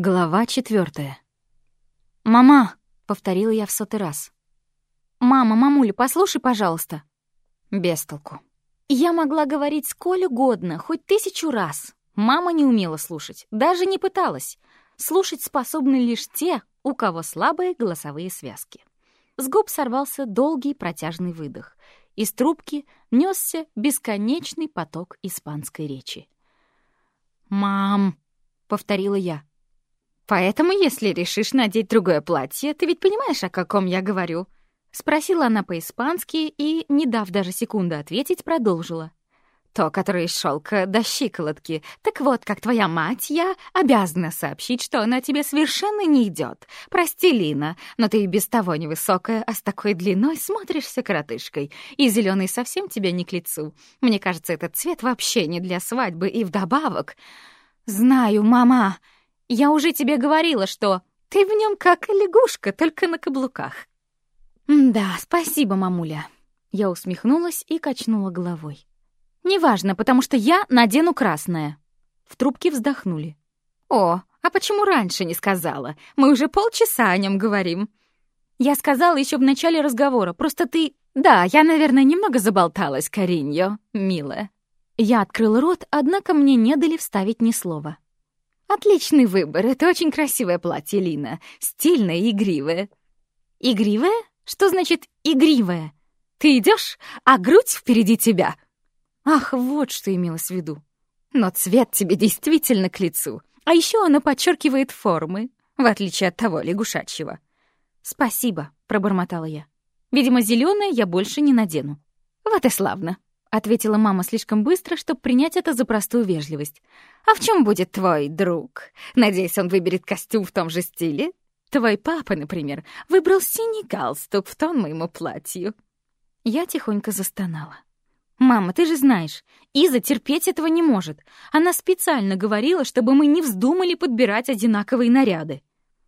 Глава четвертая. «Мама!» — повторила я в сотый раз. «Мама, мамуля, послушай, пожалуйста». Без толку. Я могла говорить сколь угодно, хоть тысячу раз. Мама не умела слушать, даже не пыталась. Слушать способны лишь те, у кого слабые голосовые связки. С губ сорвался долгий протяжный выдох. Из трубки несся бесконечный поток испанской речи. «Мам!» — повторила я. Поэтому, если решишь надеть другое платье, ты ведь понимаешь, о каком я говорю?» Спросила она по-испански и, не дав даже секунды ответить, продолжила. «То, которое из шелка до щиколотки. Так вот, как твоя мать, я обязана сообщить, что она тебе совершенно не идет. Прости, Лина, но ты и без того невысокая, а с такой длиной смотришься коротышкой. И зеленый совсем тебе не к лицу. Мне кажется, этот цвет вообще не для свадьбы, и вдобавок...» «Знаю, мама!» Я уже тебе говорила, что ты в нем как лягушка, только на каблуках. Да, спасибо, мамуля. Я усмехнулась и качнула головой. Неважно, потому что я надену красное. В трубке вздохнули. О, а почему раньше не сказала? Мы уже полчаса о нем говорим. Я сказала еще в начале разговора, просто ты... Да, я, наверное, немного заболталась, Кариньо, милая. Я открыла рот, однако мне не дали вставить ни слова. «Отличный выбор. Это очень красивое платье, Лина. Стильное и игривое». «Игривое? Что значит «игривое»? Ты идешь, а грудь впереди тебя». Ах, вот что имелось в виду. Но цвет тебе действительно к лицу. А еще оно подчеркивает формы, в отличие от того лягушачьего. «Спасибо», — пробормотала я. «Видимо, зеленое я больше не надену». «Вот и славно», — ответила мама слишком быстро, чтобы принять это за простую вежливость. «А в чем будет твой друг? Надеюсь, он выберет костюм в том же стиле? Твой папа, например, выбрал синий галстук в тон моему платью». Я тихонько застонала. «Мама, ты же знаешь, Иза терпеть этого не может. Она специально говорила, чтобы мы не вздумали подбирать одинаковые наряды».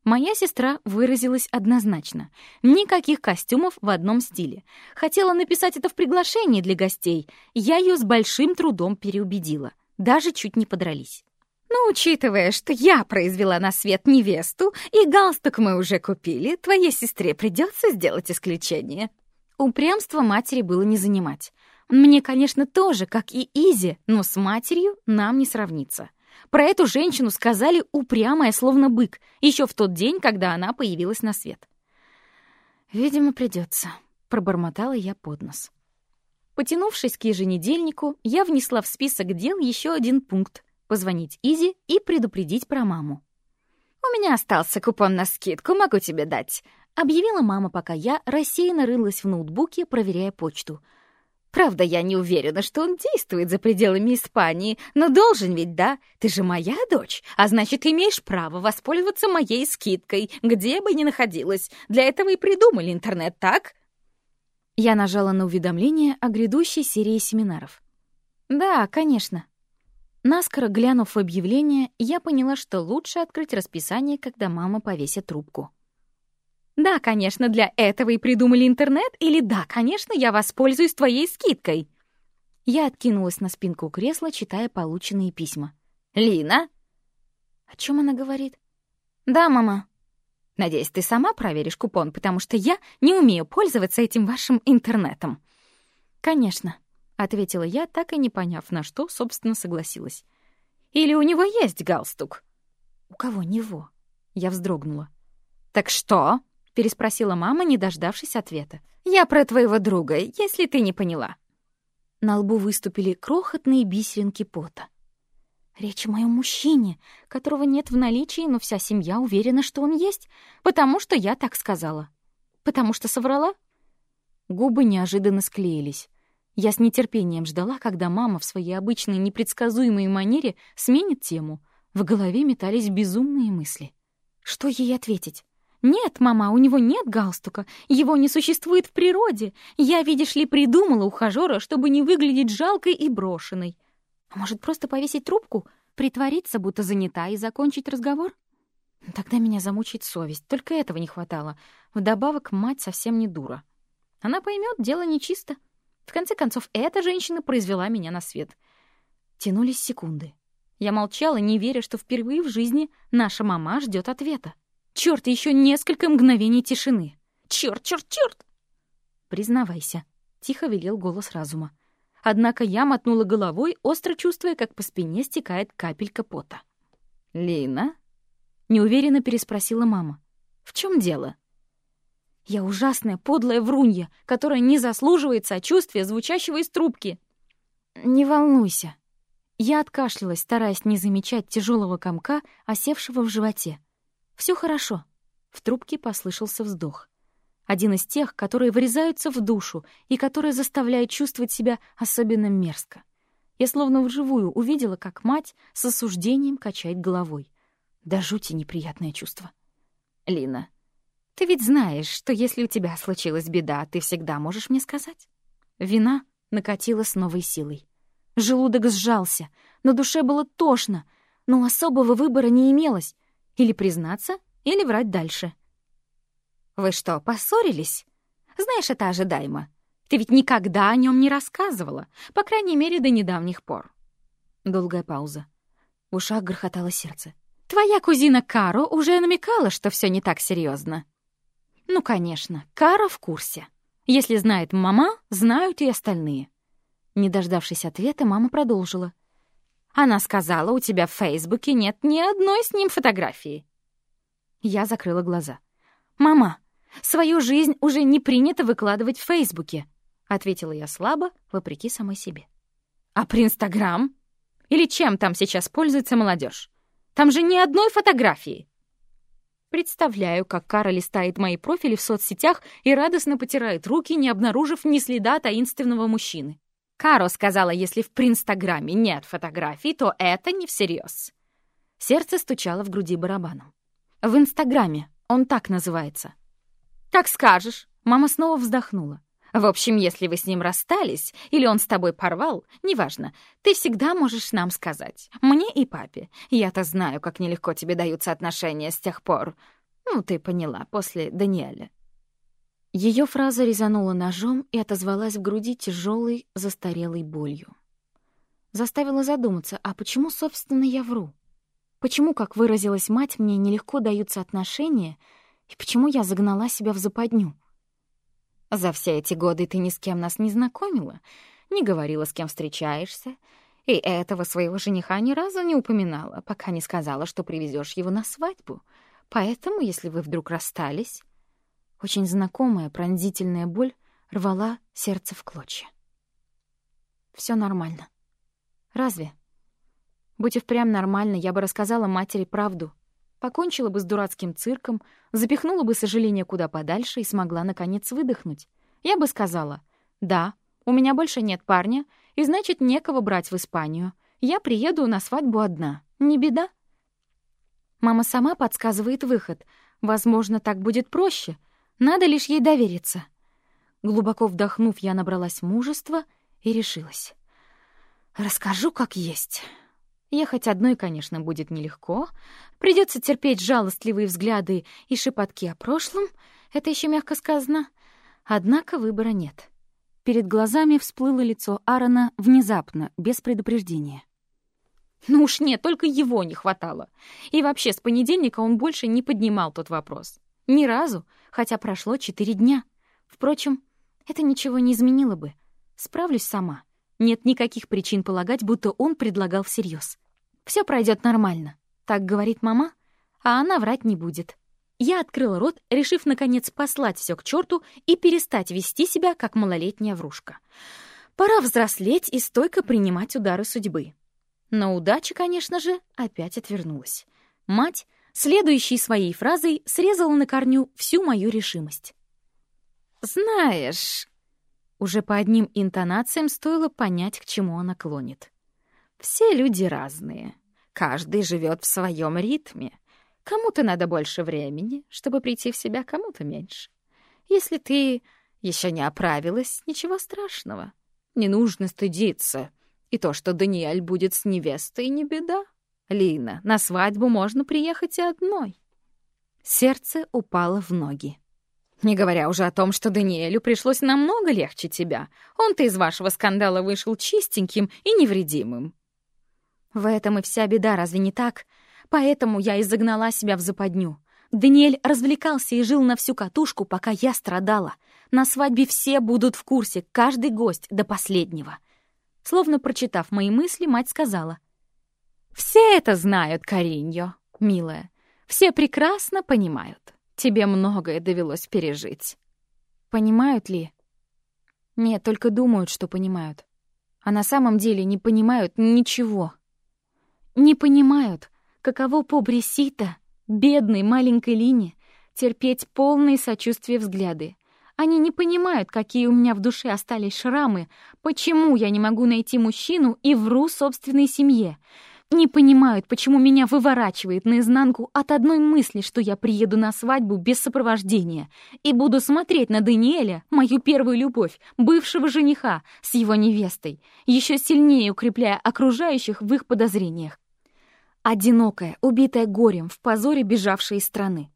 Моя сестра выразилась однозначно. Никаких костюмов в одном стиле. Хотела написать это в приглашении для гостей. Я ее с большим трудом переубедила. Даже чуть не подрались. Но «Ну, учитывая, что я произвела на свет невесту, и галстук мы уже купили, твоей сестре придется сделать исключение. Упрямство матери было не занимать. Мне, конечно, тоже, как и Изи, но с матерью нам не сравнится. Про эту женщину сказали упрямая, словно бык, еще в тот день, когда она появилась на свет. «Видимо, придется», — пробормотала я под нос. Потянувшись к еженедельнику, я внесла в список дел еще один пункт — позвонить Изи и предупредить про маму. «У меня остался купон на скидку, могу тебе дать», — объявила мама, пока я рассеянно рылась в ноутбуке, проверяя почту — Правда, я не уверена, что он действует за пределами Испании, но должен ведь, да? Ты же моя дочь, а значит, имеешь право воспользоваться моей скидкой, где бы ни находилась. Для этого и придумали интернет, так?» Я нажала на уведомление о грядущей серии семинаров. «Да, конечно». Наскоро глянув объявление, я поняла, что лучше открыть расписание, когда мама повесит трубку. Да, конечно, для этого и придумали интернет, или да, конечно, я воспользуюсь твоей скидкой. Я откинулась на спинку кресла, читая полученные письма. Лина? О чем она говорит? Да, мама. Надеюсь, ты сама проверишь купон, потому что я не умею пользоваться этим вашим интернетом. Конечно, ответила я, так и не поняв, на что, собственно, согласилась. Или у него есть галстук? У кого него? Я вздрогнула. Так что? — переспросила мама, не дождавшись ответа. «Я про твоего друга, если ты не поняла». На лбу выступили крохотные бисеринки пота. Речь о моем мужчине, которого нет в наличии, но вся семья уверена, что он есть, потому что я так сказала. Потому что соврала? Губы неожиданно склеились. Я с нетерпением ждала, когда мама в своей обычной непредсказуемой манере сменит тему. В голове метались безумные мысли. Что ей ответить? «Нет, мама, у него нет галстука. Его не существует в природе. Я, видишь ли, придумала ухажёра, чтобы не выглядеть жалкой и брошенной. А может, просто повесить трубку, притвориться, будто занята, и закончить разговор? Тогда меня замучает совесть. Только этого не хватало. Вдобавок, мать совсем не дура. Она поймет, дело нечисто. В конце концов, эта женщина произвела меня на свет. Тянулись секунды. Я молчала, не веря, что впервые в жизни наша мама ждет ответа. Черт, еще несколько мгновений тишины. Черт, черт, черт! Признавайся, тихо велел голос разума. Однако я мотнула головой, остро чувствуя, как по спине стекает капелька пота. «Лина?» — неуверенно переспросила мама. «В чем дело?» «Я ужасная, подлая врунья, которая не заслуживает сочувствия, звучащего из трубки». «Не волнуйся». Я откашлялась, стараясь не замечать тяжелого комка, осевшего в животе. Все хорошо». В трубке послышался вздох. Один из тех, которые врезаются в душу и которые заставляют чувствовать себя особенно мерзко. Я словно вживую увидела, как мать с осуждением качает головой. Да жути неприятное чувство. «Лина, ты ведь знаешь, что если у тебя случилась беда, ты всегда можешь мне сказать?» Вина накатила с новой силой. Желудок сжался, на душе было тошно, но особого выбора не имелось. Или признаться, или врать дальше. «Вы что, поссорились? Знаешь, это ожидаемо. Ты ведь никогда о нем не рассказывала, по крайней мере, до недавних пор». Долгая пауза. В ушах грохотало сердце. «Твоя кузина Каро уже намекала, что все не так серьезно. «Ну, конечно, Кара в курсе. Если знает мама, знают и остальные». Не дождавшись ответа, мама продолжила. Она сказала, у тебя в Фейсбуке нет ни одной с ним фотографии. Я закрыла глаза. «Мама, свою жизнь уже не принято выкладывать в Фейсбуке», ответила я слабо, вопреки самой себе. «А про Инстаграм? Или чем там сейчас пользуется молодежь? Там же ни одной фотографии!» Представляю, как Кара листает мои профили в соцсетях и радостно потирает руки, не обнаружив ни следа таинственного мужчины. Каро сказала, если в Принстаграме нет фотографий, то это не всерьез. Сердце стучало в груди барабаном. В Инстаграме, он так называется. «Как скажешь», — мама снова вздохнула. «В общем, если вы с ним расстались, или он с тобой порвал, неважно, ты всегда можешь нам сказать. Мне и папе. Я-то знаю, как нелегко тебе даются отношения с тех пор. Ну, ты поняла, после Даниэля. Ее фраза резанула ножом и отозвалась в груди тяжелой, застарелой болью. Заставила задуматься, а почему, собственно, я вру? Почему, как выразилась мать, мне нелегко даются отношения, и почему я загнала себя в западню? За все эти годы ты ни с кем нас не знакомила, не говорила, с кем встречаешься, и этого своего жениха ни разу не упоминала, пока не сказала, что привезешь его на свадьбу. Поэтому, если вы вдруг расстались, очень знакомая пронзительная боль рвала сердце в клочья. Все нормально. Разве? Будь и впрямь нормально, я бы рассказала матери правду. Покончила бы с дурацким цирком, запихнула бы сожаление куда подальше и смогла, наконец, выдохнуть. Я бы сказала, «Да, у меня больше нет парня, и значит, некого брать в Испанию. Я приеду на свадьбу одна. Не беда». Мама сама подсказывает выход. Возможно, так будет проще — надо лишь ей довериться. Глубоко вдохнув, я набралась мужества и решилась. Расскажу, как есть. Ехать одной, конечно, будет нелегко. Придется терпеть жалостливые взгляды и шепотки о прошлом. Это еще мягко сказано. Однако выбора нет. Перед глазами всплыло лицо Аарона внезапно, без предупреждения. Ну уж нет, только его не хватало. И вообще, с понедельника он больше не поднимал тот вопрос. Ни разу, хотя прошло четыре дня. Впрочем, это ничего не изменило бы. Справлюсь сама. Нет никаких причин полагать, будто он предлагал всерьез. Все пройдет нормально, так говорит мама, а она врать не будет. Я открыла рот, решив, наконец, послать все к черту и перестать вести себя, как малолетняя врушка. Пора взрослеть и стойко принимать удары судьбы. Но удача, конечно же, опять отвернулась. Мать следующей своей фразой срезала на корню всю мою решимость. «Знаешь...» Уже по одним интонациям стоило понять, к чему она клонит. «Все люди разные. Каждый живет в своем ритме. Кому-то надо больше времени, чтобы прийти в себя, кому-то меньше. Если ты еще не оправилась, ничего страшного. Не нужно стыдиться. И то, что Даниэль будет с невестой, не беда. Лина, на свадьбу можно приехать и одной. Сердце упало в ноги. Не говоря уже о том, что Даниэлю пришлось намного легче тебя. Он-то из вашего скандала вышел чистеньким и невредимым. В этом и вся беда, разве не так? Поэтому я и загнала себя в западню. Даниэль развлекался и жил на всю катушку, пока я страдала. На свадьбе все будут в курсе, каждый гость до последнего. Словно прочитав мои мысли, мать сказала. «Все это знают, Кариньо, милая. Все прекрасно понимают. Тебе многое довелось пережить». Понимают ли? Нет, только думают, что понимают. А на самом деле не понимают ничего. Не понимают, каково по Бресита, бедной маленькой Лине, терпеть полные сочувствия взгляды. Они не понимают, какие у меня в душе остались шрамы, почему я не могу найти мужчину и вру собственной семье, не понимают, почему меня выворачивает наизнанку от одной мысли, что я приеду на свадьбу без сопровождения и буду смотреть на Даниэля, мою первую любовь, бывшего жениха, с его невестой, еще сильнее укрепляя окружающих в их подозрениях. Одинокая, убитая горем, в позоре бежавшая из страны.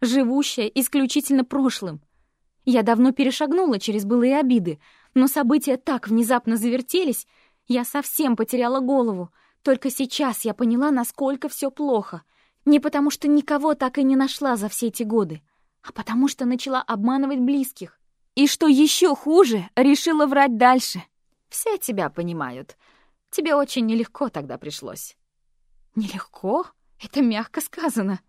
Живущая исключительно прошлым. Я давно перешагнула через былые обиды, но события так внезапно завертелись, я совсем потеряла голову, только сейчас я поняла, насколько все плохо. Не потому что никого так и не нашла за все эти годы, а потому что начала обманывать близких. И что еще хуже, решила врать дальше. Все тебя понимают. Тебе очень нелегко тогда пришлось. Нелегко? Это мягко сказано.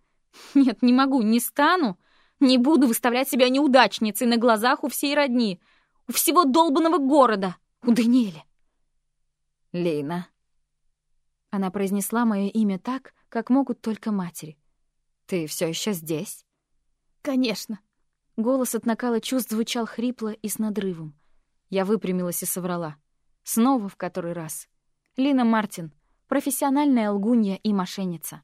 Нет, не могу, не стану. Не буду выставлять себя неудачницей на глазах у всей родни, у всего долбанного города, у Даниэля. Лина, она произнесла мое имя так, как могут только матери. «Ты все еще здесь?» «Конечно». Голос от накала чувств звучал хрипло и с надрывом. Я выпрямилась и соврала. Снова в который раз. Лина Мартин, профессиональная лгунья и мошенница.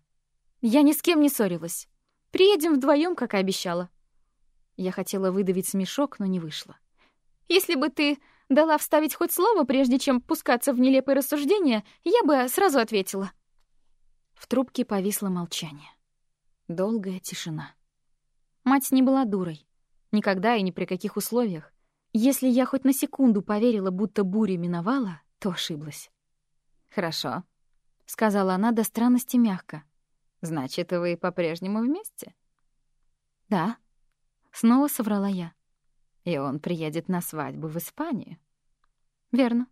Я ни с кем не ссорилась. Приедем вдвоем, как и обещала. Я хотела выдавить смешок, но не вышло. Если бы ты дала вставить хоть слово, прежде чем пускаться в нелепые рассуждения, я бы сразу ответила. В трубке повисло молчание. Долгая тишина. Мать не была дурой. Никогда и ни при каких условиях. Если я хоть на секунду поверила, будто буря миновала, то ошиблась. «Хорошо», — сказала она до странности мягко. «Значит, вы по-прежнему вместе?» «Да», — снова соврала я. И он приедет на свадьбу в Испанию. Верно.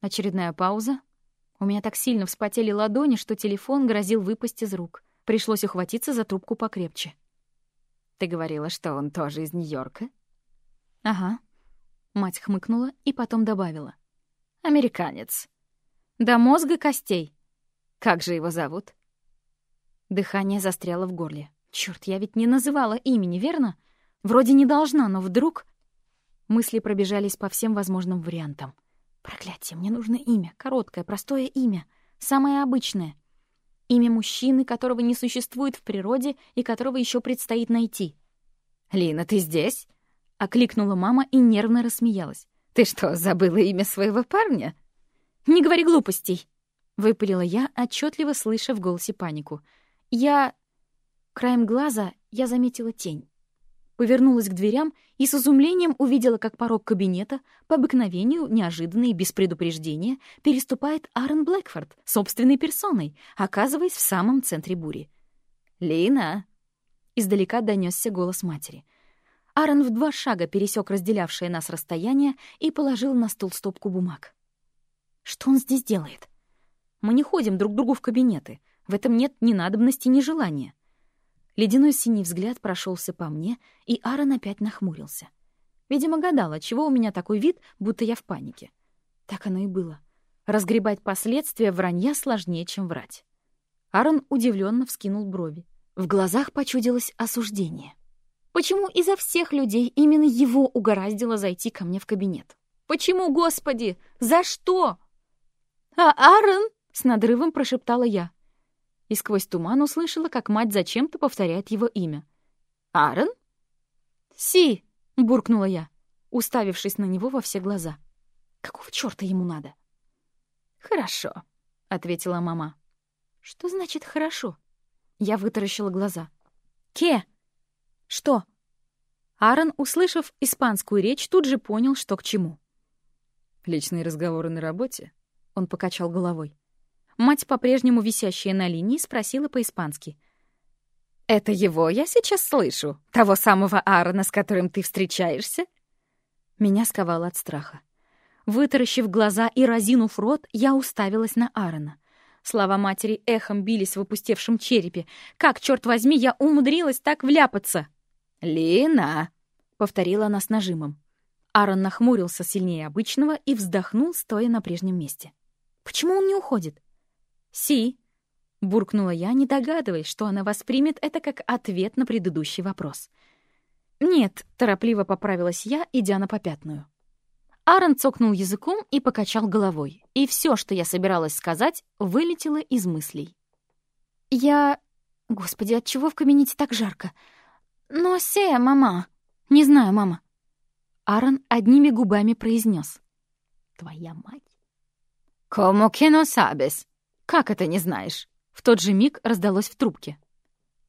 Очередная пауза. У меня так сильно вспотели ладони, что телефон грозил выпасть из рук. Пришлось ухватиться за трубку покрепче. Ты говорила, что он тоже из Нью-Йорка? Ага. Мать хмыкнула и потом добавила. Американец. До мозга костей. Как же его зовут? Дыхание застряло в горле. Чёрт, я ведь не называла имени, верно? Вроде не должна, но вдруг... Мысли пробежались по всем возможным вариантам. Проклятие, мне нужно имя, короткое, простое имя, самое обычное. Имя мужчины, которого не существует в природе и которого еще предстоит найти. «Лина, ты здесь?» — окликнула мама и нервно рассмеялась. «Ты что, забыла имя своего парня?» «Не говори глупостей!» — выпалила я, отчетливо слыша в голосе панику. «Я...» Краем глаза я заметила тень повернулась к дверям и с изумлением увидела, как порог кабинета, по обыкновению, неожиданно и без предупреждения, переступает Аарон Блэкфорд собственной персоной, оказываясь в самом центре бури. «Лина!» — издалека донесся голос матери. Аарон в два шага пересек разделявшее нас расстояние и положил на стол стопку бумаг. «Что он здесь делает? Мы не ходим друг к другу в кабинеты. В этом нет ни надобности, ни желания». Ледяной синий взгляд прошелся по мне, и Аарон опять нахмурился. Видимо, гадал, чего у меня такой вид, будто я в панике. Так оно и было. Разгребать последствия вранья сложнее, чем врать. Аарон удивленно вскинул брови. В глазах почудилось осуждение. Почему изо всех людей именно его угораздило зайти ко мне в кабинет? Почему, Господи? За что? А Аарон? С надрывом прошептала я и сквозь туман услышала, как мать зачем-то повторяет его имя. «Аарон?» «Си!» — буркнула я, уставившись на него во все глаза. «Какого чёрта ему надо?» «Хорошо», — ответила мама. «Что значит «хорошо»?» Я вытаращила глаза. «Ке?» «Что?» Аарон, услышав испанскую речь, тут же понял, что к чему. «Личные разговоры на работе?» Он покачал головой. Мать, по-прежнему висящая на линии, спросила по-испански. «Это его я сейчас слышу? Того самого Аарона, с которым ты встречаешься?» Меня сковало от страха. Вытаращив глаза и разинув рот, я уставилась на Аарона. Слова матери эхом бились в опустевшем черепе. Как, черт возьми, я умудрилась так вляпаться? «Лина!» — повторила она с нажимом. Аарон нахмурился сильнее обычного и вздохнул, стоя на прежнем месте. «Почему он не уходит?» «Си!» — буркнула я, не догадываясь, что она воспримет это как ответ на предыдущий вопрос. «Нет», — торопливо поправилась я, идя на попятную. Аарон цокнул языком и покачал головой, и все, что я собиралась сказать, вылетело из мыслей. «Я... Господи, отчего в кабинете так жарко? Но се, мама...» «Не знаю, мама». Аарон одними губами произнес: «Твоя мать». «Como que no sabes?» «Как это не знаешь?» В тот же миг раздалось в трубке.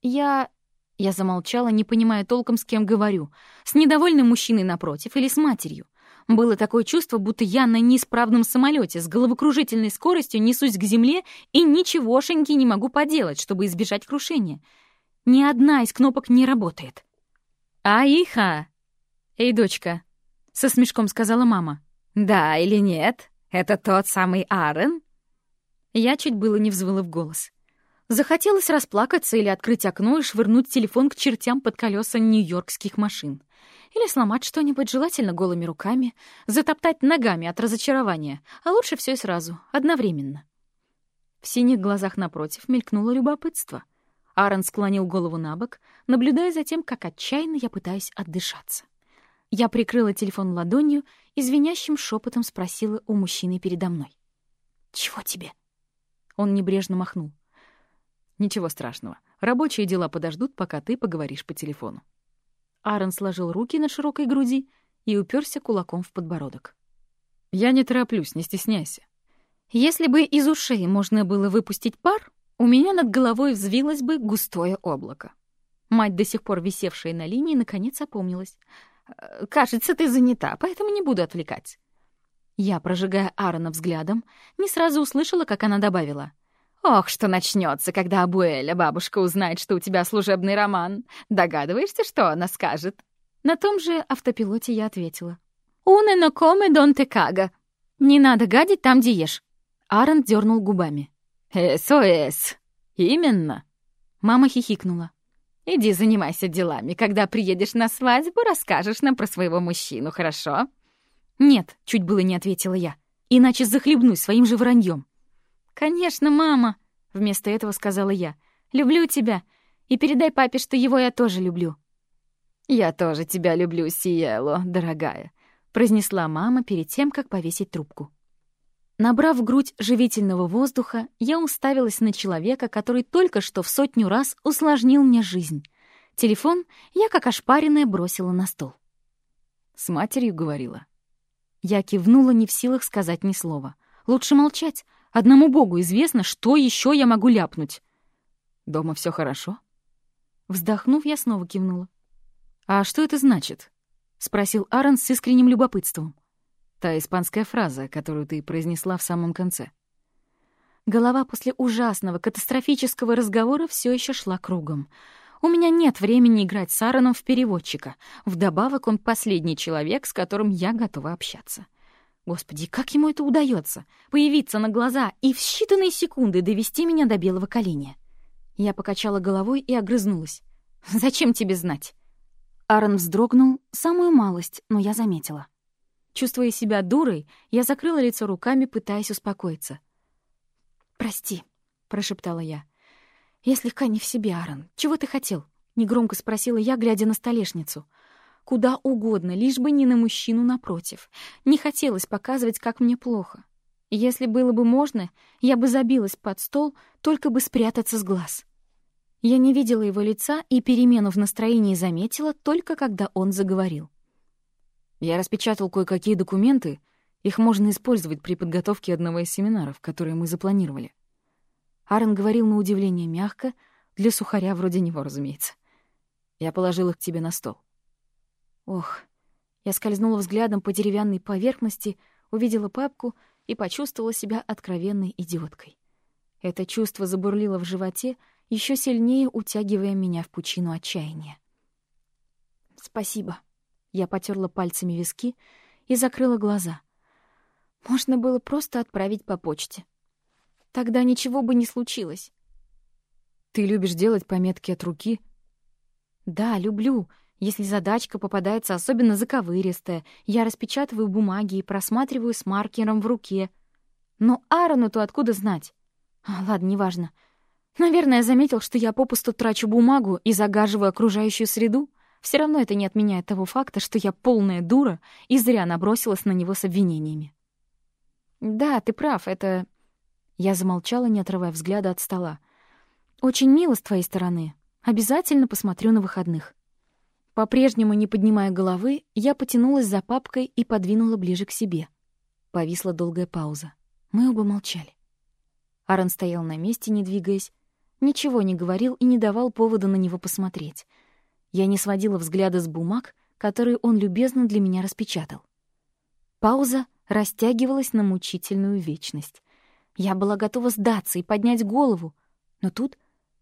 «Я...» Я замолчала, не понимая толком, с кем говорю. С недовольным мужчиной напротив или с матерью. Было такое чувство, будто я на неисправном самолете с головокружительной скоростью несусь к земле и ничегошеньки не могу поделать, чтобы избежать крушения. Ни одна из кнопок не работает. «Аиха!» «Эй, дочка!» — со смешком сказала мама. «Да или нет? Это тот самый Аарон?» Я чуть было не взвыла в голос. Захотелось расплакаться или открыть окно и швырнуть телефон к чертям под колеса нью-йоркских машин. Или сломать что-нибудь, желательно голыми руками, затоптать ногами от разочарования, а лучше все и сразу, одновременно. В синих глазах напротив мелькнуло любопытство. Аарон склонил голову на бок, наблюдая за тем, как отчаянно я пытаюсь отдышаться. Я прикрыла телефон ладонью и звенящим шепотом спросила у мужчины передо мной. «Чего тебе?» Он небрежно махнул. «Ничего страшного. Рабочие дела подождут, пока ты поговоришь по телефону». Аарон сложил руки на широкой груди и уперся кулаком в подбородок. «Я не тороплюсь, не стесняйся». Если бы из ушей можно было выпустить пар, у меня над головой взвилось бы густое облако. Мать, до сих пор висевшая на линии, наконец опомнилась. «Э, «Кажется, ты занята, поэтому не буду отвлекать». Я, прожигая Аарона взглядом, не сразу услышала, как она добавила — Ох, что начнется, когда Абуэля, бабушка, узнает, что у тебя служебный роман. Догадываешься, что она скажет?» На том же автопилоте я ответила. «Уне но коме дон текага». «Не надо гадить там, где ешь». Аарон дернул губами. «СОС! Именно!» Мама хихикнула. «Иди занимайся делами. Когда приедешь на свадьбу, расскажешь нам про своего мужчину, хорошо?» «Нет», — чуть было не ответила я. «Иначе захлебнусь своим же враньем. «Конечно, мама!» — вместо этого сказала я. «Люблю тебя. И передай папе, что его я тоже люблю». «Я тоже тебя люблю, Сиело, дорогая», — произнесла мама перед тем, как повесить трубку. Набрав грудь живительного воздуха, я уставилась на человека, который только что в сотню раз усложнил мне жизнь. Телефон я, как ошпаренная, бросила на стол. «С матерью говорила». Я кивнула, не в силах сказать ни слова. Лучше молчать, Одному богу известно, что еще я могу ляпнуть. Дома все хорошо? Вздохнув, я снова кивнула. «А что это значит?» — спросил Аарон с искренним любопытством. «Та испанская фраза, которую ты произнесла в самом конце». Голова после ужасного, катастрофического разговора все еще шла кругом. У меня нет времени играть с Аароном в переводчика. Вдобавок он последний человек, с которым я готова общаться. Господи, как ему это удается? Появиться на глаза и в считанные секунды довести меня до белого коленя. Я покачала головой и огрызнулась. «Зачем тебе знать?» Аарон вздрогнул, самую малость, но я заметила. Чувствуя себя дурой, я закрыла лицо руками, пытаясь успокоиться. «Прости», — прошептала я. «Я слегка не в себе, Аарон. Чего ты хотел?» — негромко спросила я, глядя на столешницу — Куда угодно, лишь бы не на мужчину напротив. Не хотелось показывать, как мне плохо. Если было бы можно, я бы забилась под стол, только бы спрятаться с глаз. Я не видела его лица и перемену в настроении заметила только когда он заговорил. Я распечатал кое-какие документы, их можно использовать при подготовке одного из семинаров, которые мы запланировали. Аарон говорил на удивление мягко, для сухаря вроде него, разумеется. Я положил их тебе на стол. Ох, я скользнула взглядом по деревянной поверхности, увидела папку и почувствовала себя откровенной идиоткой. Это чувство забурлило в животе, еще сильнее утягивая меня в пучину отчаяния. «Спасибо». Я потерла пальцами виски и закрыла глаза. Можно было просто отправить по почте. Тогда ничего бы не случилось. «Ты любишь делать пометки от руки?» «Да, люблю. Если задачка попадается особенно заковыристая, я распечатываю бумаги и просматриваю с маркером в руке. Но Аарону-то откуда знать? А, ладно, неважно. Наверное, заметил, что я попусту трачу бумагу и загаживаю окружающую среду. Все равно это не отменяет того факта, что я полная дура и зря набросилась на него с обвинениями. «Да, ты прав, это...» Я замолчала, не отрывая взгляда от стола. «Очень мило с твоей стороны. Обязательно посмотрю на выходных». По-прежнему, не поднимая головы, я потянулась за папкой и подвинула ближе к себе. Повисла долгая пауза. Мы оба молчали. Аарон стоял на месте, не двигаясь, ничего не говорил и не давал повода на него посмотреть. Я не сводила взгляда с бумаг, которые он любезно для меня распечатал. Пауза растягивалась на мучительную вечность. Я была готова сдаться и поднять голову, но тут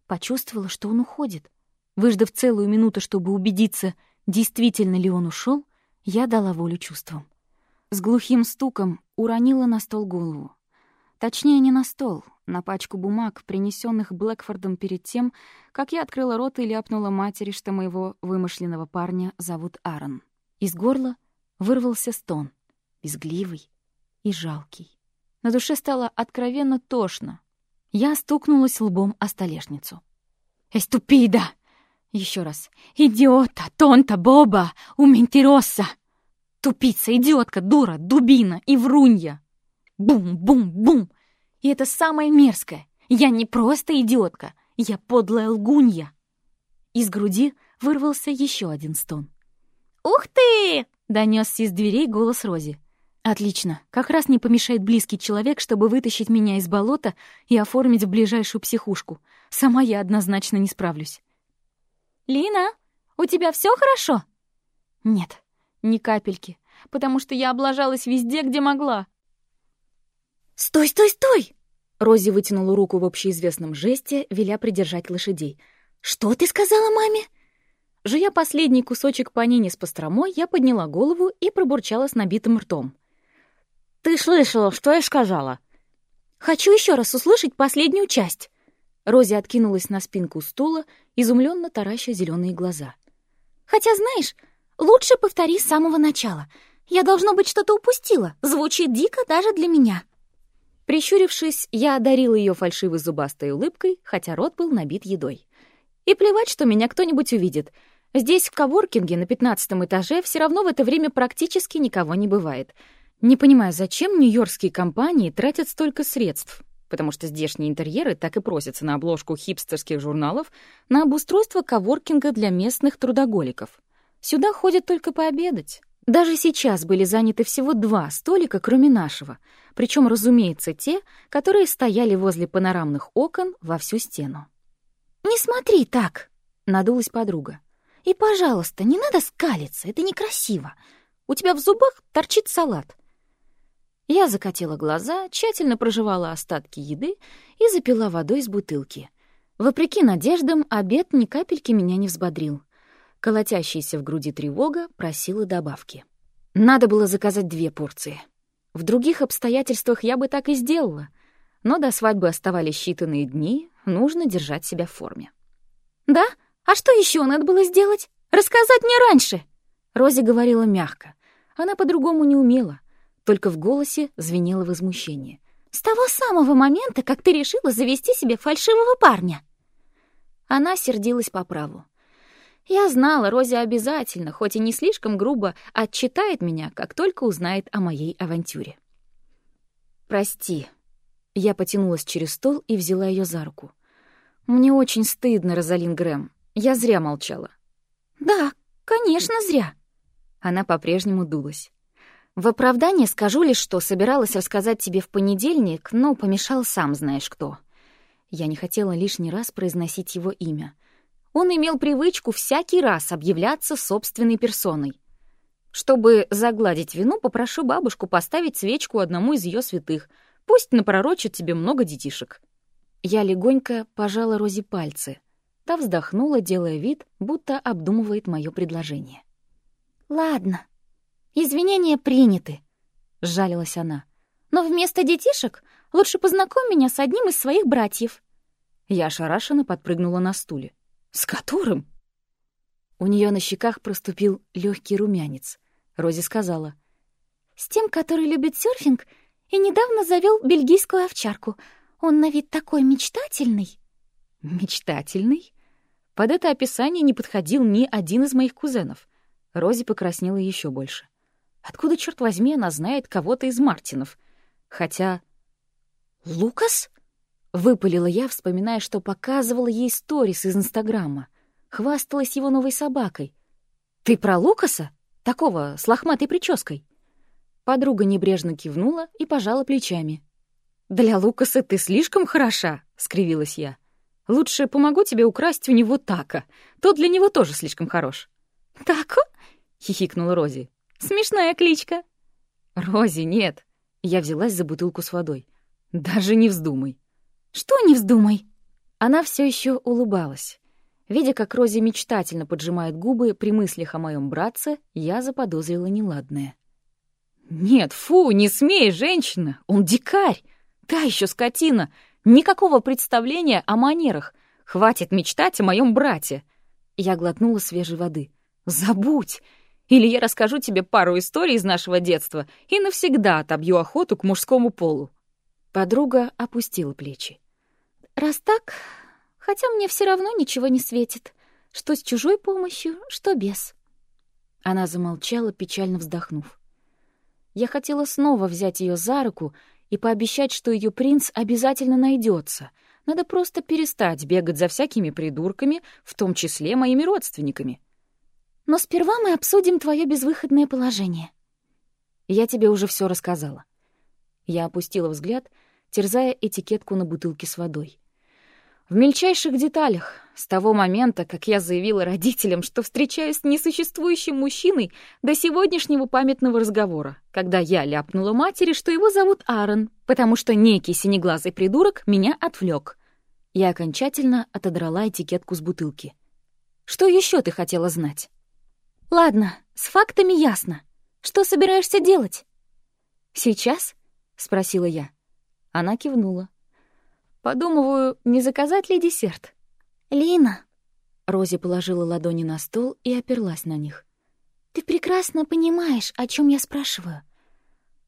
почувствовала, что он уходит. Выждав целую минуту, чтобы убедиться, действительно ли он ушел, я дала волю чувствам. С глухим стуком уронила на стол голову. Точнее, не на стол, на пачку бумаг, принесенных Блэкфордом перед тем, как я открыла рот и ляпнула матери, что моего вымышленного парня зовут Аарон. Из горла вырвался стон, безгливый и жалкий. На душе стало откровенно тошно. Я стукнулась лбом о столешницу. «Эступида!» Еще раз. «Идиота! Тонта! Боба! Ументироса!» Тупица, идиотка, дура, дубина и врунья. Бум-бум-бум. И это самое мерзкое. Я не просто идиотка, я подлая лгунья. Из груди вырвался еще один стон. «Ух ты!» — донесся из дверей голос Рози. «Отлично. Как раз не помешает близкий человек, чтобы вытащить меня из болота и оформить в ближайшую психушку. Сама я однозначно не справлюсь». «Лина, у тебя все хорошо?» «Нет, ни капельки, потому что я облажалась везде, где могла». «Стой, стой, стой!» Рози вытянула руку в общеизвестном жесте, веля придержать лошадей. «Что ты сказала маме?» Жуя последний кусочек панини с постромой, я подняла голову и пробурчала с набитым ртом. «Ты слышала, что я сказала?» «Хочу еще раз услышать последнюю часть». Рози откинулась на спинку стула, изумленно тараща зеленые глаза. «Хотя, знаешь, лучше повтори с самого начала. Я, должно быть, что-то упустила. Звучит дико даже для меня». Прищурившись, я одарила ее фальшивой зубастой улыбкой, хотя рот был набит едой. И плевать, что меня кто-нибудь увидит. Здесь, в коворкинге на пятнадцатом этаже, все равно в это время практически никого не бывает. Не понимаю, зачем нью-йоркские компании тратят столько средств потому что здешние интерьеры так и просятся на обложку хипстерских журналов на обустройство коворкинга для местных трудоголиков. Сюда ходят только пообедать. Даже сейчас были заняты всего два столика, кроме нашего, причем, разумеется, те, которые стояли возле панорамных окон во всю стену. «Не смотри так!» — надулась подруга. «И, пожалуйста, не надо скалиться, это некрасиво. У тебя в зубах торчит салат. Я закатила глаза, тщательно прожевала остатки еды и запила водой из бутылки. Вопреки надеждам, обед ни капельки меня не взбодрил. Колотящаяся в груди тревога просила добавки. Надо было заказать две порции. В других обстоятельствах я бы так и сделала, но до свадьбы оставались считанные дни, нужно держать себя в форме. «Да? А что еще надо было сделать? Рассказать мне раньше!» Рози говорила мягко. Она по-другому не умела только в голосе звенело возмущение. «С того самого момента, как ты решила завести себе фальшивого парня!» Она сердилась по праву. Я знала, Рози обязательно, хоть и не слишком грубо, отчитает меня, как только узнает о моей авантюре. «Прости». Я потянулась через стол и взяла ее за руку. «Мне очень стыдно, Розалин Грэм. Я зря молчала». «Да, конечно, зря». Она по-прежнему дулась. В оправдание скажу лишь, что собиралась рассказать тебе в понедельник, но помешал сам знаешь кто. Я не хотела лишний раз произносить его имя. Он имел привычку всякий раз объявляться собственной персоной. Чтобы загладить вину, попрошу бабушку поставить свечку одному из ее святых. Пусть напророчит тебе много детишек. Я легонько пожала Розе пальцы. Та вздохнула, делая вид, будто обдумывает мое предложение. «Ладно, извинения приняты», — сжалилась она. «Но вместо детишек лучше познакомь меня с одним из своих братьев». Я ошарашенно подпрыгнула на стуле. «С которым?» У нее на щеках проступил легкий румянец. Рози сказала. «С тем, который любит серфинг и недавно завел бельгийскую овчарку. Он на вид такой мечтательный». «Мечтательный?» Под это описание не подходил ни один из моих кузенов. Рози покраснела еще больше. Откуда, черт возьми, она знает кого-то из Мартинов? Хотя... «Лукас?» — выпалила я, вспоминая, что показывала ей сторис из Инстаграма. Хвасталась его новой собакой. «Ты про Лукаса? Такого, с лохматой прической?» Подруга небрежно кивнула и пожала плечами. «Для Лукаса ты слишком хороша», — скривилась я. «Лучше помогу тебе украсть у него Така. Тот для него тоже слишком хорош». «Тако?» — хихикнула Рози. «Смешная кличка». «Рози, нет». Я взялась за бутылку с водой. «Даже не вздумай». «Что не вздумай?» Она все еще улыбалась. Видя, как Рози мечтательно поджимает губы при мыслях о моем братце, я заподозрила неладное. «Нет, фу, не смей, женщина! Он дикарь! Та еще скотина! Никакого представления о манерах! Хватит мечтать о моем брате!» Я глотнула свежей воды. «Забудь! Или я расскажу тебе пару историй из нашего детства и навсегда отобью охоту к мужскому полу». Подруга опустила плечи. «Раз так, хотя мне все равно ничего не светит. Что с чужой помощью, что без». Она замолчала, печально вздохнув. Я хотела снова взять ее за руку и пообещать, что ее принц обязательно найдется. Надо просто перестать бегать за всякими придурками, в том числе моими родственниками. Но сперва мы обсудим твое безвыходное положение. Я тебе уже все рассказала. Я опустила взгляд, терзая этикетку на бутылке с водой. В мельчайших деталях, с того момента, как я заявила родителям, что встречаюсь с несуществующим мужчиной, до сегодняшнего памятного разговора, когда я ляпнула матери, что его зовут Аарон, потому что некий синеглазый придурок меня отвлек. Я окончательно отодрала этикетку с бутылки. Что еще ты хотела знать? Ладно, с фактами ясно. Что собираешься делать? Сейчас? спросила я. Она кивнула. Подумываю, не заказать ли десерт. Лина. Рози положила ладони на стол и оперлась на них. Ты прекрасно понимаешь, о чем я спрашиваю.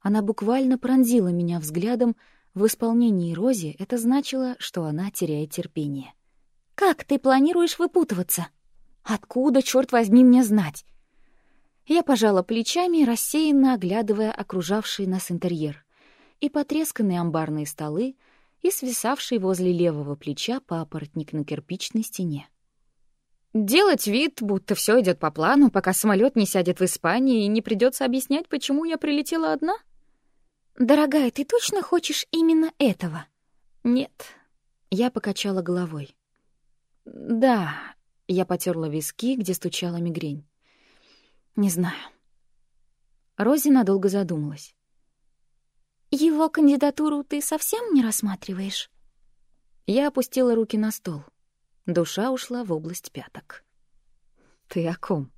Она буквально пронзила меня взглядом. В исполнении Рози это значило, что она теряет терпение. Как ты планируешь выпутываться? Откуда, черт возьми, мне знать? Я пожала плечами, рассеянно оглядывая окружавший нас интерьер. И потресканные амбарные столы, и свисавший возле левого плеча папоротник на кирпичной стене. Делать вид, будто все идет по плану, пока самолет не сядет в Испании и не придется объяснять, почему я прилетела одна? Дорогая, ты точно хочешь именно этого? Нет. Я покачала головой. Да, я потерла виски, где стучала мигрень. Не знаю. Рози надолго задумалась. Его кандидатуру ты совсем не рассматриваешь? Я опустила руки на стол. Душа ушла в область пяток. Ты о ком?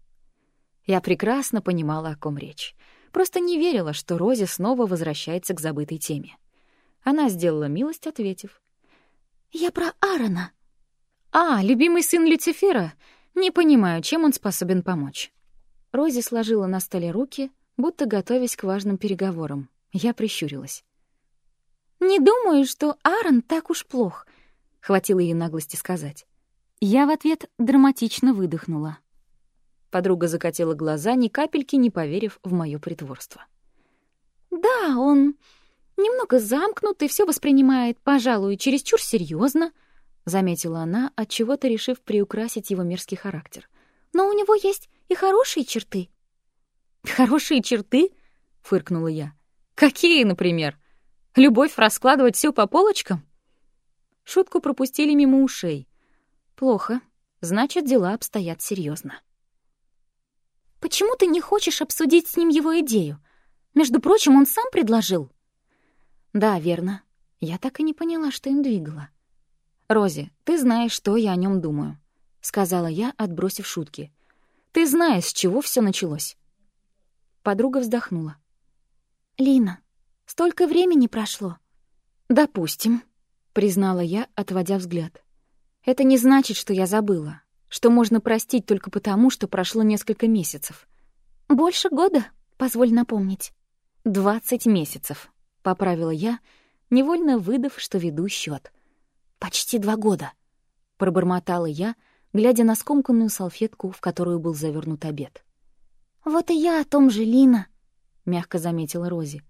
Я прекрасно понимала, о ком речь. Просто не верила, что Рози снова возвращается к забытой теме. Она сделала милость, ответив. «Я про Аарона». «А, любимый сын Люцифера? Не понимаю, чем он способен помочь». Рози сложила на столе руки, будто готовясь к важным переговорам. Я прищурилась. «Не думаю, что Аарон так уж плох», — хватило ей наглости сказать. Я в ответ драматично выдохнула. Подруга закатила глаза, ни капельки не поверив в моё притворство. «Да, он немного замкнут и всё воспринимает, пожалуй, чересчур серьёзно», — заметила она, отчего-то решив приукрасить его мерзкий характер. «Но у него есть и хорошие черты». «Хорошие черты?» — фыркнула я. Какие, например? Любовь раскладывать все по полочкам? Шутку пропустили мимо ушей. Плохо. Значит, дела обстоят серьезно. Почему ты не хочешь обсудить с ним его идею? Между прочим, он сам предложил. Да, верно. Я так и не поняла, что им двигало. «Рози, ты знаешь, что я о нем думаю», — сказала я, отбросив шутки. «Ты знаешь, с чего все началось». Подруга вздохнула. «Лина, столько времени прошло». «Допустим», — признала я, отводя взгляд. «Это не значит, что я забыла, что можно простить только потому, что прошло несколько месяцев». «Больше года, позволь напомнить». «Двадцать месяцев», — поправила я, невольно выдав, что веду счет. «Почти два года», — пробормотала я, глядя на скомканную салфетку, в которую был завернут обед. «Вот и я о том же, Лина», — мягко заметила Рози.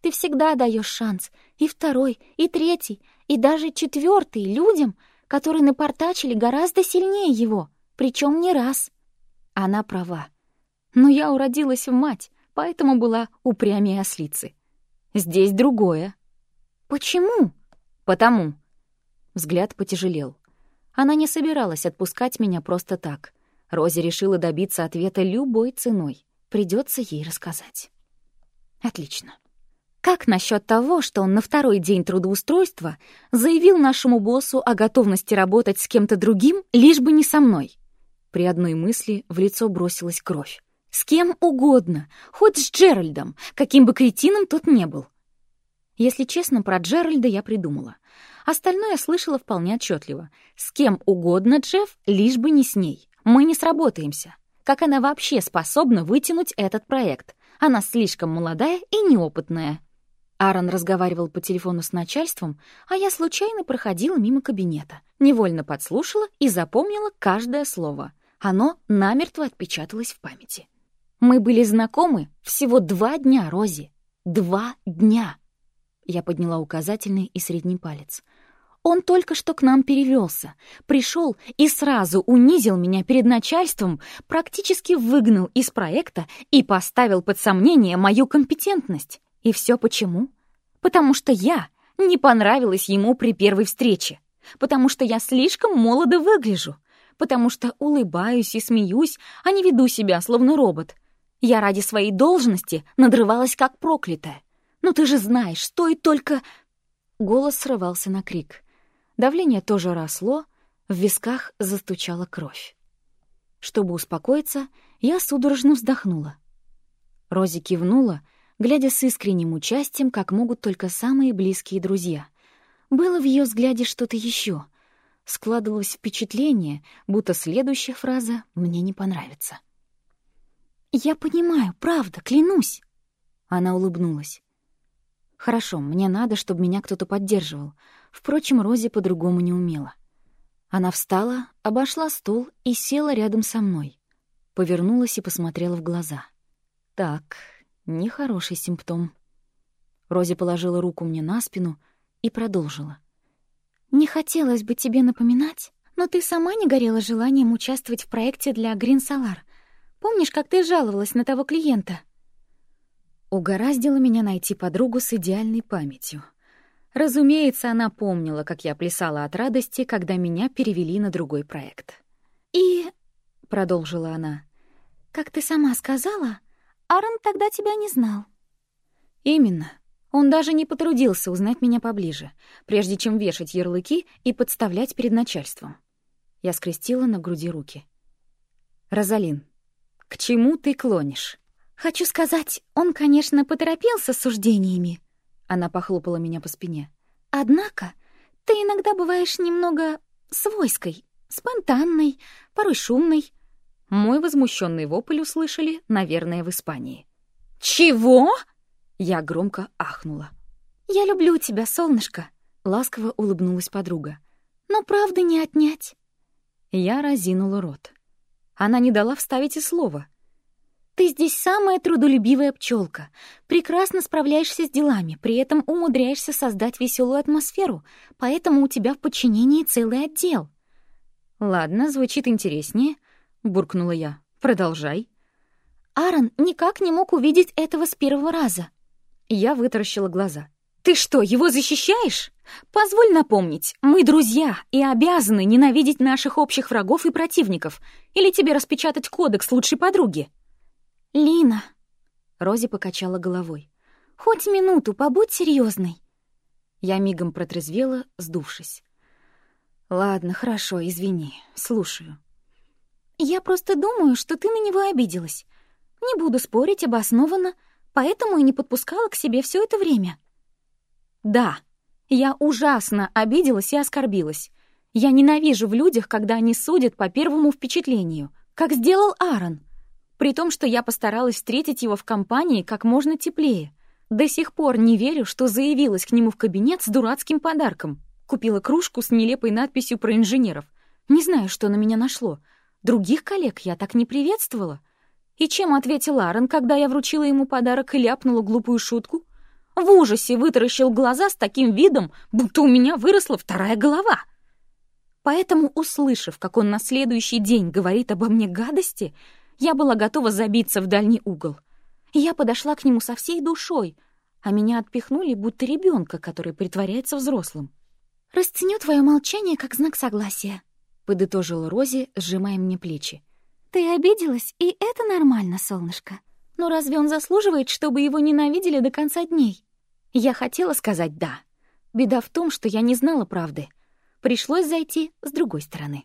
«Ты всегда даешь шанс, и второй, и третий, и даже четвертый людям, которые напортачили гораздо сильнее его, причем не раз». Она права. Но я уродилась в мать, поэтому была упрямее ослицы. Здесь другое. «Почему?» «Потому», Взгляд потяжелел. Она не собиралась отпускать меня просто так. Рози решила добиться ответа любой ценой. Придется ей рассказать. Отлично. Как насчет того, что он на второй день трудоустройства заявил нашему боссу о готовности работать с кем-то другим, лишь бы не со мной? При одной мысли в лицо бросилась кровь. С кем угодно, хоть с Джеральдом, каким бы кретином тот не был. Если честно, про Джеральда я придумала. Остальное слышала вполне отчетливо. С кем угодно, Джефф, лишь бы не с ней. Мы не сработаемся. Как она вообще способна вытянуть этот проект? Она слишком молодая и неопытная. Аарон разговаривал по телефону с начальством, а я случайно проходила мимо кабинета. Невольно подслушала и запомнила каждое слово. Оно намертво отпечаталось в памяти. Мы были знакомы всего два дня, Рози. Два дня. Я подняла указательный и средний палец. Он только что к нам перевелся, пришел и сразу унизил меня перед начальством, практически выгнал из проекта и поставил под сомнение мою компетентность. И все почему? Потому что я не понравилась ему при первой встрече, потому что я слишком молодо выгляжу, потому что улыбаюсь и смеюсь, а не веду себя словно робот. Я ради своей должности надрывалась как проклятая. «Ну ты же знаешь, стоит только...» Голос срывался на крик. Давление тоже росло, в висках застучала кровь. Чтобы успокоиться, я судорожно вздохнула. Рози кивнула, глядя с искренним участием, как могут только самые близкие друзья. Было в ее взгляде что-то еще. Складывалось впечатление, будто следующая фраза мне не понравится. «Я понимаю, правда, клянусь!» Она улыбнулась. Хорошо, мне надо, чтобы меня кто-то поддерживал. Впрочем, Рози по-другому не умела. Она встала, обошла стол и села рядом со мной. Повернулась и посмотрела в глаза. Так, нехороший симптом. Рози положила руку мне на спину и продолжила. «Не хотелось бы тебе напоминать, но ты сама не горела желанием участвовать в проекте для Green Solar. Помнишь, как ты жаловалась на того клиента?» Угораздило меня найти подругу с идеальной памятью. Разумеется, она помнила, как я плясала от радости, когда меня перевели на другой проект. «И...» — продолжила она. «Как ты сама сказала, Аарон тогда тебя не знал». «Именно. Он даже не потрудился узнать меня поближе, прежде чем вешать ярлыки и подставлять перед начальством». Я скрестила на груди руки. «Розалин, к чему ты клонишь?» «Хочу сказать, он, конечно, поторопился с суждениями». Она похлопала меня по спине. «Однако ты иногда бываешь немного свойской, спонтанной, порой шумной». Мой возмущенный вопль услышали, наверное, в Испании. «Чего?» Я громко ахнула. «Я люблю тебя, солнышко», — ласково улыбнулась подруга. «Но правды не отнять». Я разинула рот. Она не дала вставить и слова — ты здесь самая трудолюбивая пчелка, прекрасно справляешься с делами, при этом умудряешься создать веселую атмосферу, поэтому у тебя в подчинении целый отдел». «Ладно, звучит интереснее», — буркнула я. «Продолжай». Аарон никак не мог увидеть этого с первого раза. Я вытаращила глаза. «Ты что, его защищаешь? Позволь напомнить, мы друзья и обязаны ненавидеть наших общих врагов и противников. Или тебе распечатать кодекс лучшей подруги?» «Лина!» Рози покачала головой. «Хоть минуту побудь серьезной. Я мигом протрезвела, сдувшись. Ладно, хорошо, извини. Слушаю. Я просто думаю, что ты на него обиделась. Не буду спорить обоснованно, поэтому и не подпускала к себе все это время. Да, я ужасно обиделась и оскорбилась. Я ненавижу в людях, когда они судят по первому впечатлению, как сделал Аарон. При том, что я постаралась встретить его в компании как можно теплее. До сих пор не верю, что заявилась к нему в кабинет с дурацким подарком. Купила кружку с нелепой надписью про инженеров. Не знаю, что на меня нашло. Других коллег я так не приветствовала. И чем ответил Аарон, когда я вручила ему подарок и ляпнула глупую шутку? В ужасе вытаращил глаза с таким видом, будто у меня выросла вторая голова. Поэтому, услышав, как он на следующий день говорит обо мне гадости, я была готова забиться в дальний угол. Я подошла к нему со всей душой, а меня отпихнули, будто ребенка, который притворяется взрослым. «Расценю твое молчание как знак согласия», — подытожила Рози, сжимая мне плечи. «Ты обиделась, и это нормально, солнышко. Но разве он заслуживает, чтобы его ненавидели до конца дней?» Я хотела сказать «да». Беда в том, что я не знала правды — Пришлось зайти с другой стороны.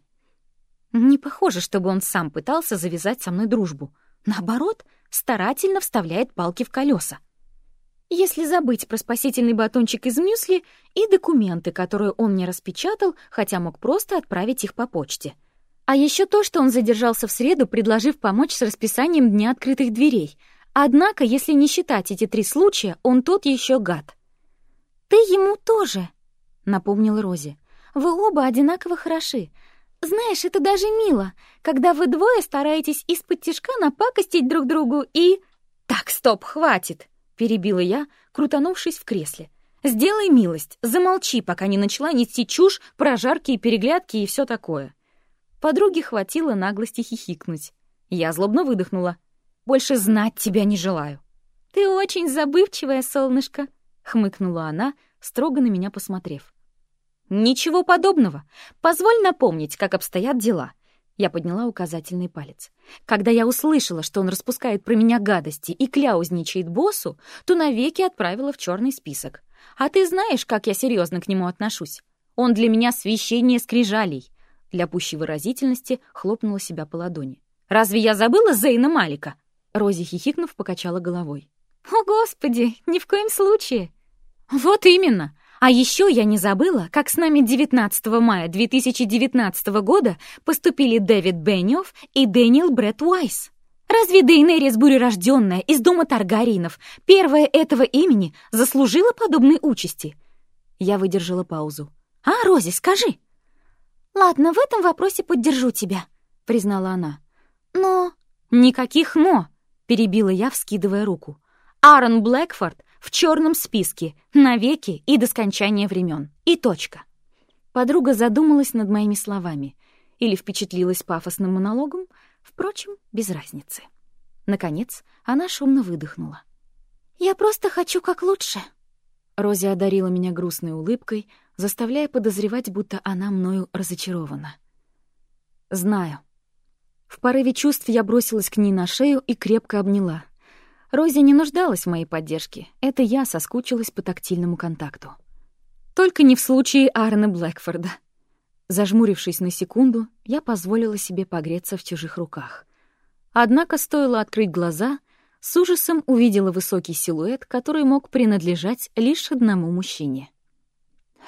Не похоже, чтобы он сам пытался завязать со мной дружбу. Наоборот, старательно вставляет палки в колеса. Если забыть про спасительный батончик из мюсли и документы, которые он мне распечатал, хотя мог просто отправить их по почте. А еще то, что он задержался в среду, предложив помочь с расписанием Дня открытых дверей. Однако, если не считать эти три случая, он тот еще гад. «Ты ему тоже», — напомнил Рози. Вы оба одинаково хороши. Знаешь, это даже мило, когда вы двое стараетесь из-под тишка напакостить друг другу и... «Так, стоп, хватит!» — перебила я, крутанувшись в кресле. «Сделай милость, замолчи, пока не начала нести чушь про жаркие переглядки и все такое». Подруге хватило наглости хихикнуть. Я злобно выдохнула. «Больше знать тебя не желаю». «Ты очень забывчивая, солнышко», — хмыкнула она, строго на меня посмотрев. «Ничего подобного. Позволь напомнить, как обстоят дела». Я подняла указательный палец. Когда я услышала, что он распускает про меня гадости и кляузничает боссу, то навеки отправила в черный список. А ты знаешь, как я серьезно к нему отношусь? Он для меня священнее скрижалей. Для пущей выразительности хлопнула себя по ладони. «Разве я забыла Зейна Малика?» Рози, хихикнув, покачала головой. «О, Господи, ни в коем случае!» «Вот именно! А еще я не забыла, как с нами 19 мая 2019 года поступили Дэвид Бенниофф и Дэниел Брэд Уайс. Разве Дейнерис Бурерожденная из дома Таргариенов, первая этого имени, заслужила подобной участи? Я выдержала паузу. «А, Рози, скажи!» «Ладно, в этом вопросе поддержу тебя», — признала она. «Но...» «Никаких «но», — перебила я, вскидывая руку. Аарон Блэкфорд в черном списке, навеки и до скончания времен. И точка. Подруга задумалась над моими словами или впечатлилась пафосным монологом, впрочем, без разницы. Наконец, она шумно выдохнула. «Я просто хочу как лучше». Рози одарила меня грустной улыбкой, заставляя подозревать, будто она мною разочарована. «Знаю». В порыве чувств я бросилась к ней на шею и крепко обняла — Рози не нуждалась в моей поддержке. Это я соскучилась по тактильному контакту. Только не в случае Арны Блэкфорда. Зажмурившись на секунду, я позволила себе погреться в чужих руках. Однако стоило открыть глаза, с ужасом увидела высокий силуэт, который мог принадлежать лишь одному мужчине.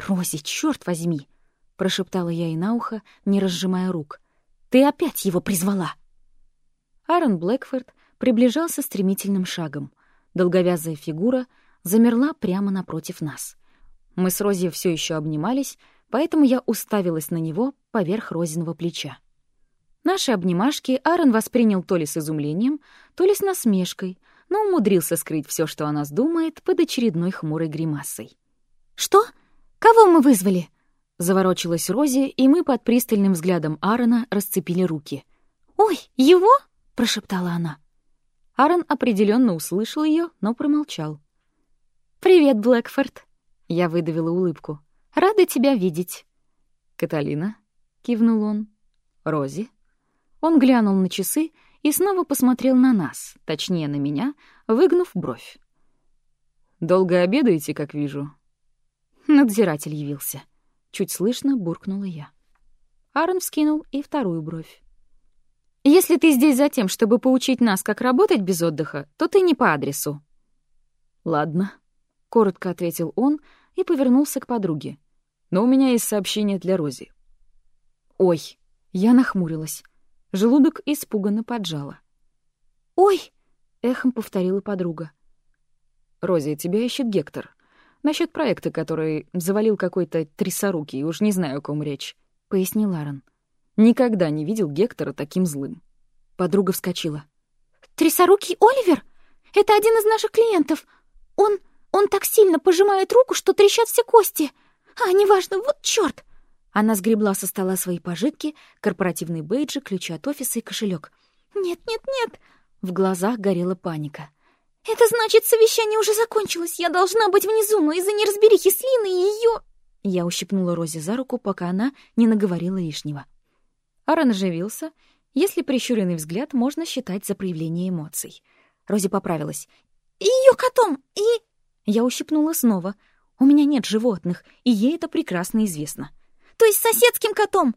«Рози, черт возьми!» — прошептала я ей на ухо, не разжимая рук. «Ты опять его призвала!» Аарон Блэкфорд приближался стремительным шагом. Долговязая фигура замерла прямо напротив нас. Мы с Рози все еще обнимались, поэтому я уставилась на него поверх Розиного плеча. Наши обнимашки Аарон воспринял то ли с изумлением, то ли с насмешкой, но умудрился скрыть все, что о нас думает, под очередной хмурой гримасой. «Что? Кого мы вызвали?» Заворочилась Рози, и мы под пристальным взглядом Аарона расцепили руки. «Ой, его?» — прошептала она. Аарон определенно услышал ее, но промолчал. «Привет, Блэкфорд!» Я выдавила улыбку. «Рада тебя видеть!» «Каталина?» — кивнул он. «Рози?» Он глянул на часы и снова посмотрел на нас, точнее, на меня, выгнув бровь. «Долго обедаете, как вижу?» Надзиратель явился. Чуть слышно буркнула я. Аарон вскинул и вторую бровь. «Если ты здесь за тем, чтобы поучить нас, как работать без отдыха, то ты не по адресу». «Ладно», — коротко ответил он и повернулся к подруге. «Но у меня есть сообщение для Рози». «Ой!» — я нахмурилась. Желудок испуганно поджала. «Ой!» — эхом повторила подруга. «Рози, тебя ищет Гектор. Насчет проекта, который завалил какой-то трясорукий, уж не знаю, о ком речь», — пояснил Аарон. «Никогда не видел Гектора таким злым». Подруга вскочила. «Трясорукий Оливер? Это один из наших клиентов. Он... он так сильно пожимает руку, что трещат все кости. А, неважно, вот чёрт!» Она сгребла со стола свои пожитки, корпоративный бейджи, ключи от офиса и кошелек. «Нет, нет, нет!» В глазах горела паника. «Это значит, совещание уже закончилось. Я должна быть внизу, но из-за неразберихи с Линой ее...» Я ущипнула Розе за руку, пока она не наговорила лишнего. Аарон оживился. Если прищуренный взгляд можно считать за проявление эмоций. Рози поправилась. Ее котом, и...» Я ущипнула снова. У меня нет животных, и ей это прекрасно известно. «То есть соседским котом?»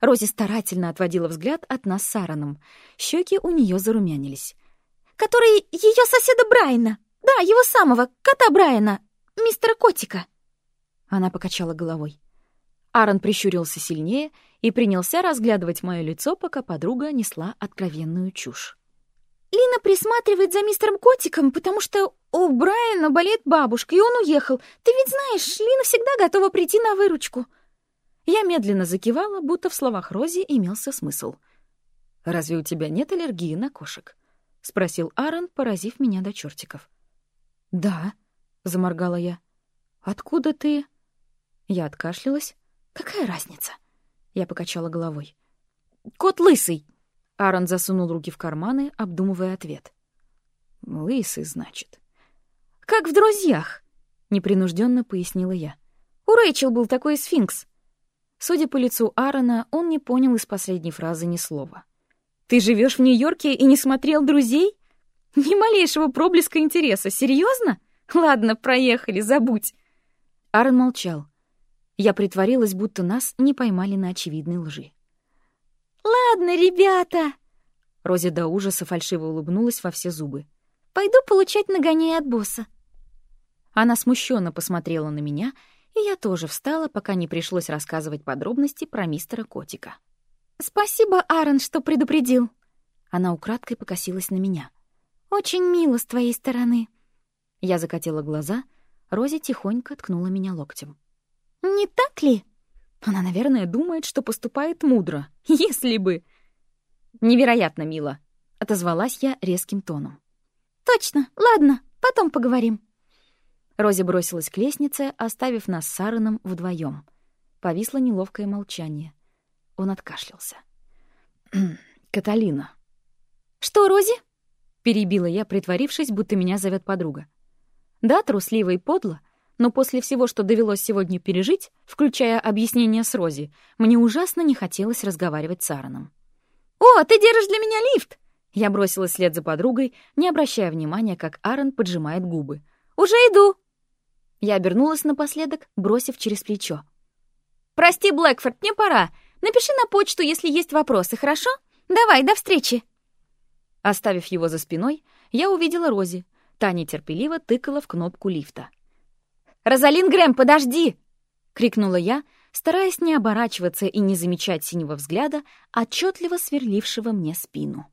Рози старательно отводила взгляд от нас с Аароном. Щеки у нее зарумянились. «Который ее соседа Брайана. Да, его самого, кота Брайана, мистера Котика». Она покачала головой. Аарон прищурился сильнее и принялся разглядывать мое лицо, пока подруга несла откровенную чушь. «Лина присматривает за мистером Котиком, потому что у Брайана болеет бабушка, и он уехал. Ты ведь знаешь, Лина всегда готова прийти на выручку». Я медленно закивала, будто в словах Рози имелся смысл. «Разве у тебя нет аллергии на кошек?» — спросил Аарон, поразив меня до чертиков. «Да», — заморгала я. «Откуда ты...» Я откашлялась. «Какая разница?» Я покачала головой. «Кот лысый!» Аарон засунул руки в карманы, обдумывая ответ. «Лысый, значит». «Как в «Друзьях», — непринужденно пояснила я. «У Рэйчел был такой сфинкс. Судя по лицу Аарона, он не понял из последней фразы ни слова. «Ты живешь в Нью-Йорке и не смотрел «Друзей»?» «Ни малейшего проблеска интереса. Серьезно? Ладно, проехали, забудь». Аарон молчал. Я притворилась, будто нас не поймали на очевидной лжи. «Ладно, ребята!» Рози до ужаса фальшиво улыбнулась во все зубы. «Пойду получать нагоняй от босса». Она смущенно посмотрела на меня — и я тоже встала, пока не пришлось рассказывать подробности про мистера Котика. «Спасибо, Аарон, что предупредил». Она украдкой покосилась на меня. «Очень мило с твоей стороны». Я закатила глаза, Рози тихонько ткнула меня локтем. «Не так ли?» Она, наверное, думает, что поступает мудро. Если бы... «Невероятно мило», — отозвалась я резким тоном. «Точно. Ладно, потом поговорим». Рози бросилась к лестнице, оставив нас с Аароном вдвоем. Повисло неловкое молчание. Он откашлялся. «Каталина». «Что, Рози?» — перебила я, притворившись, будто меня зовет подруга. Да, трусливо и подло, но после всего, что довелось сегодня пережить, включая объяснение с Рози, мне ужасно не хотелось разговаривать с Аароном. «О, ты держишь для меня лифт!» Я бросилась вслед за подругой, не обращая внимания, как Аарон поджимает губы. «Уже иду!» Я обернулась напоследок, бросив через плечо. «Прости, Блэкфорд, мне пора. Напиши на почту, если есть вопросы, хорошо? Давай, до встречи!» Оставив его за спиной, я увидела Рози. Та нетерпеливо тыкала в кнопку лифта. «Розалин Грэм, подожди!» — крикнула я, стараясь не оборачиваться и не замечать синего взгляда, отчетливо сверлившего мне спину.